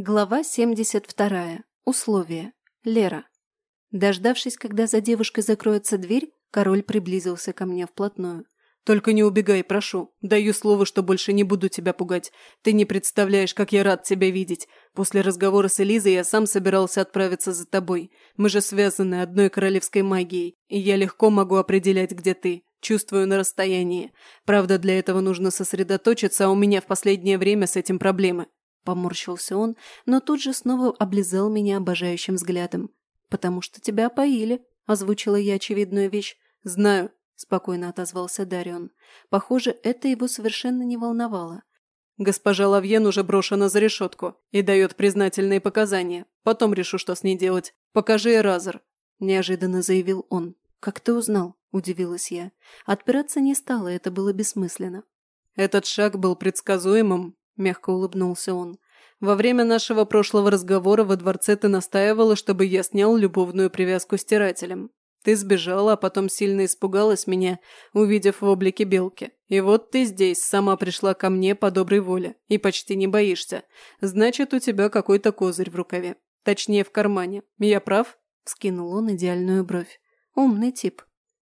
Глава 72. Условия. Лера. Дождавшись, когда за девушкой закроется дверь, король приблизился ко мне вплотную. «Только не убегай, прошу. Даю слово, что больше не буду тебя пугать. Ты не представляешь, как я рад тебя видеть. После разговора с Элизой я сам собирался отправиться за тобой. Мы же связаны одной королевской магией, и я легко могу определять, где ты. Чувствую на расстоянии. Правда, для этого нужно сосредоточиться, а у меня в последнее время с этим проблемы. Поморщился он, но тут же снова облизал меня обожающим взглядом. «Потому что тебя опоили», – озвучила я очевидную вещь. «Знаю», – спокойно отозвался Дарион. Похоже, это его совершенно не волновало. «Госпожа Лавьен уже брошена за решетку и дает признательные показания. Потом решу, что с ней делать. Покажи Эразер», – неожиданно заявил он. «Как ты узнал?» – удивилась я. Отпираться не стало, это было бессмысленно. «Этот шаг был предсказуемым», мягко улыбнулся он. «Во время нашего прошлого разговора во дворце ты настаивала, чтобы я снял любовную привязку стирателем. Ты сбежала, а потом сильно испугалась меня, увидев в облике белки. И вот ты здесь, сама пришла ко мне по доброй воле и почти не боишься. Значит, у тебя какой-то козырь в рукаве. Точнее, в кармане. Я прав?» – скинул он идеальную бровь. «Умный тип».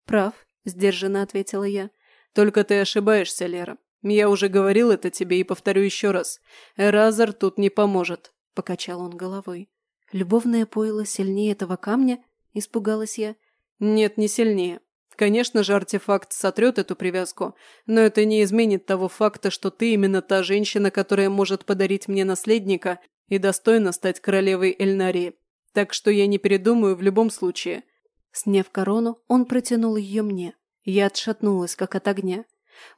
«Прав», – сдержанно ответила я. «Только ты ошибаешься, Лера. «Я уже говорил это тебе и повторю еще раз. Эразер тут не поможет», – покачал он головой. «Любовное пойло сильнее этого камня?» – испугалась я. «Нет, не сильнее. Конечно же, артефакт сотрет эту привязку, но это не изменит того факта, что ты именно та женщина, которая может подарить мне наследника и достойно стать королевой Эльнарии. Так что я не передумаю в любом случае». Сняв корону, он протянул ее мне. Я отшатнулась, как от огня.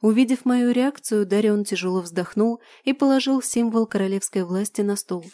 Увидев мою реакцию, Дарион тяжело вздохнул и положил символ королевской власти на стол.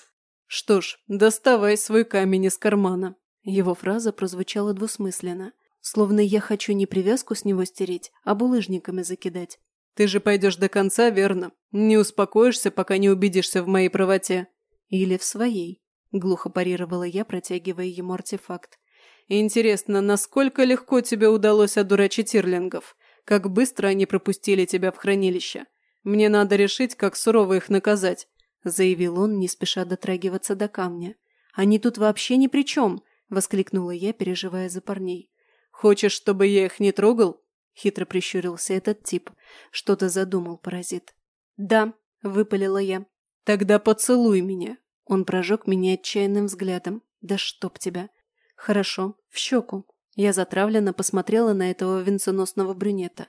«Что ж, доставай свой камень из кармана». Его фраза прозвучала двусмысленно, словно я хочу не привязку с него стереть, а булыжниками закидать. «Ты же пойдешь до конца, верно? Не успокоишься, пока не убедишься в моей правоте». «Или в своей», – глухо парировала я, протягивая ему артефакт. «Интересно, насколько легко тебе удалось одурачить Ирлингов? Как быстро они пропустили тебя в хранилище. Мне надо решить, как сурово их наказать», – заявил он, не спеша дотрагиваться до камня. «Они тут вообще ни при чем», – воскликнула я, переживая за парней. «Хочешь, чтобы я их не трогал?» – хитро прищурился этот тип. Что-то задумал паразит. «Да», – выпалила я. «Тогда поцелуй меня». Он прожег меня отчаянным взглядом. «Да чтоб тебя!» «Хорошо, в щеку», я затравленно посмотрела на этого венценосного брюнета.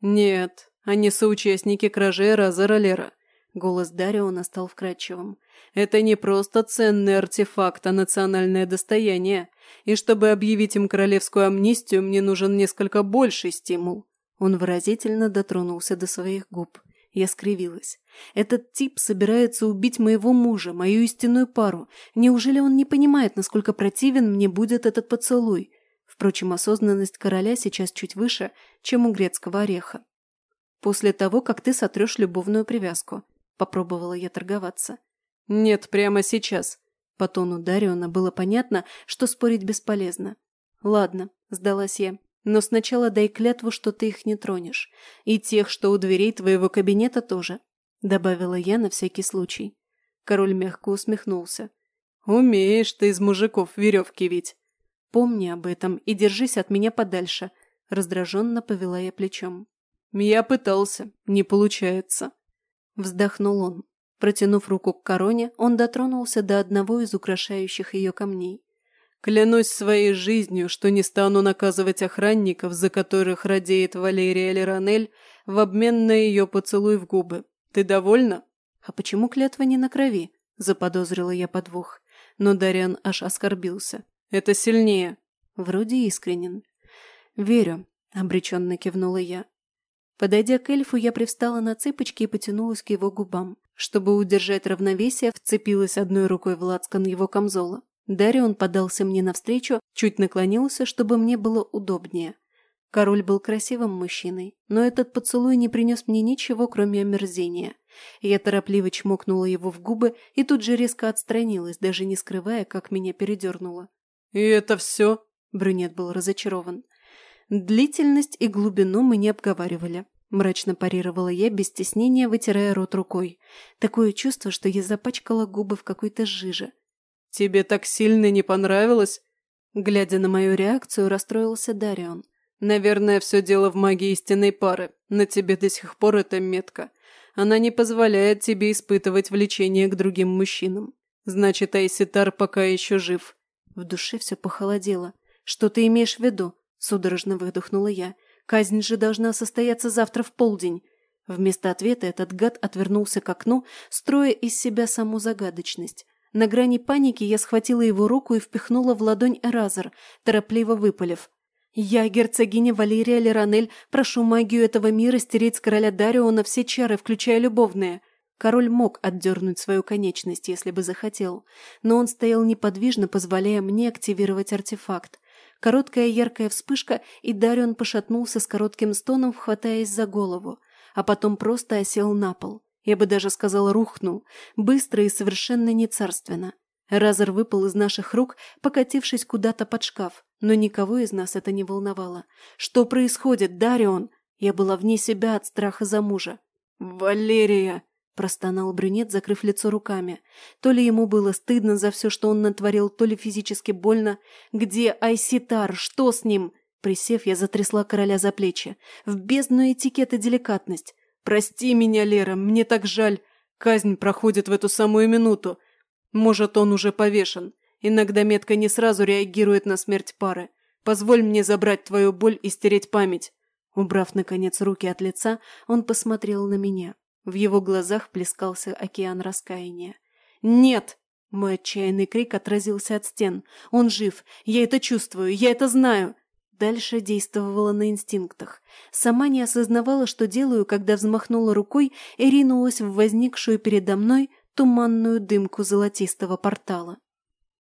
«Нет, они соучастники кражи Разера Лера». Голос Дариона стал вкрадчивым. «Это не просто ценный артефакт, а национальное достояние. И чтобы объявить им королевскую амнистию, мне нужен несколько больший стимул». Он выразительно дотронулся до своих губ. Я скривилась. Этот тип собирается убить моего мужа, мою истинную пару. Неужели он не понимает, насколько противен мне будет этот поцелуй? Впрочем, осознанность короля сейчас чуть выше, чем у грецкого ореха. «После того, как ты сотрешь любовную привязку», – попробовала я торговаться. «Нет, прямо сейчас». По тону Дариона было понятно, что спорить бесполезно. «Ладно», – сдалась я, – «но сначала дай клятву, что ты их не тронешь. И тех, что у дверей твоего кабинета тоже», – добавила я на всякий случай. Король мягко усмехнулся. «Умеешь ты из мужиков веревки ведь. Помни об этом и держись от меня подальше», – раздраженно повела я плечом. «Я пытался. Не получается». Вздохнул он. Протянув руку к короне, он дотронулся до одного из украшающих ее камней. «Клянусь своей жизнью, что не стану наказывать охранников, за которых радеет Валерия Леронель, в обмен на ее поцелуй в губы. Ты довольна?» «А почему клятва не на крови?» – заподозрила я подвох. Но Дариан аж оскорбился. Это сильнее. Вроде искренен. Верю, обреченно кивнула я. Подойдя к эльфу, я привстала на цыпочки и потянулась к его губам. Чтобы удержать равновесие, вцепилась одной рукой в лацкан его камзола. Дарион подался мне навстречу, чуть наклонился, чтобы мне было удобнее. Король был красивым мужчиной, но этот поцелуй не принес мне ничего, кроме омерзения. Я торопливо чмокнула его в губы и тут же резко отстранилась, даже не скрывая, как меня передернуло. «И это все?» Брюнет был разочарован. Длительность и глубину мы не обговаривали. мрачно парировала я, без стеснения вытирая рот рукой. Такое чувство, что я запачкала губы в какой-то жиже. «Тебе так сильно не понравилось?» Глядя на мою реакцию, расстроился Дарион. «Наверное, все дело в магии истинной пары. На тебе до сих пор эта метка. Она не позволяет тебе испытывать влечение к другим мужчинам. Значит, Айситар пока еще жив». В душе все похолодело. «Что ты имеешь в виду?» – судорожно выдохнула я. «Казнь же должна состояться завтра в полдень». Вместо ответа этот гад отвернулся к окну, строя из себя саму загадочность. На грани паники я схватила его руку и впихнула в ладонь Эразер, торопливо выпалив. «Я, герцогиня Валерия Леранель, прошу магию этого мира стереть с короля Дариона все чары, включая любовные». Король мог отдернуть свою конечность, если бы захотел, но он стоял неподвижно, позволяя мне активировать артефакт. Короткая яркая вспышка, и Дарион пошатнулся с коротким стоном, хватаясь за голову, а потом просто осел на пол. Я бы даже сказала, рухнул, быстро и совершенно нецарственно. Разор выпал из наших рук, покатившись куда-то под шкаф, но никого из нас это не волновало. «Что происходит, Дарион?» Я была вне себя от страха за мужа. «Валерия!» Простонал брюнет, закрыв лицо руками. То ли ему было стыдно за все, что он натворил, то ли физически больно. «Где Айситар? Что с ним?» Присев, я затрясла короля за плечи. В бездну этикет и деликатность. «Прости меня, Лера, мне так жаль. Казнь проходит в эту самую минуту. Может, он уже повешен. Иногда метка не сразу реагирует на смерть пары. Позволь мне забрать твою боль и стереть память». Убрав, наконец, руки от лица, он посмотрел на меня. В его глазах плескался океан раскаяния. «Нет!» Мой отчаянный крик отразился от стен. «Он жив! Я это чувствую! Я это знаю!» Дальше действовала на инстинктах. Сама не осознавала, что делаю, когда взмахнула рукой и ринулась в возникшую передо мной туманную дымку золотистого портала.